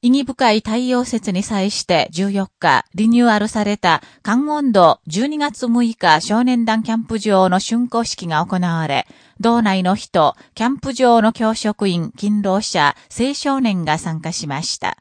意義深い太陽節に際して14日、リニューアルされた、関温度12月6日少年団キャンプ場の竣工式が行われ、道内の人、キャンプ場の教職員、勤労者、青少年が参加しました。